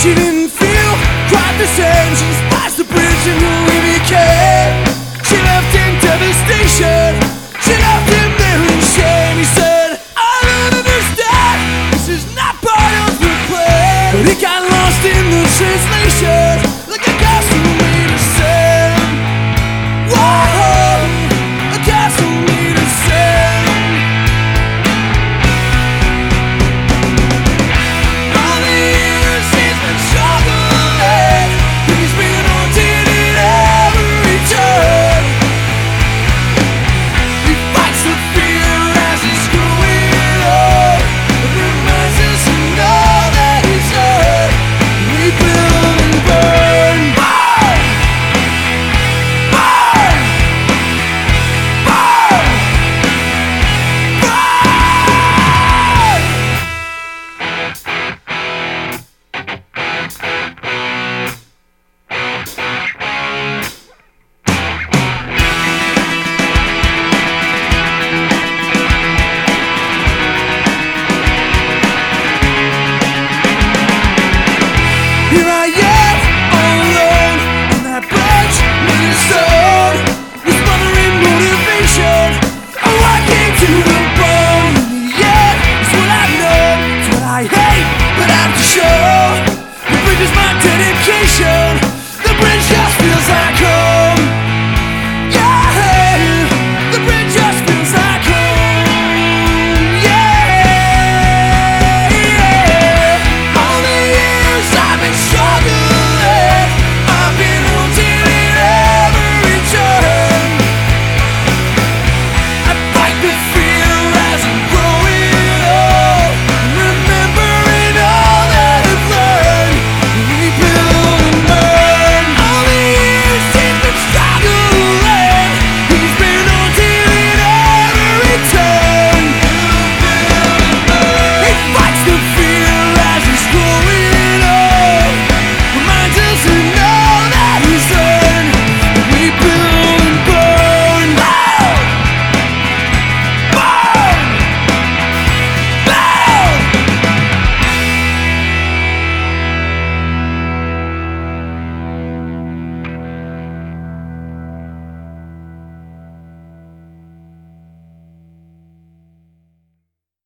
She didn't feel quite the same. She despised the bridge and he became. She left in devastation. She left him there in shame. He said, I don't understand. This is not part of the plan. But he got lost in the translation. station The bridge just feels like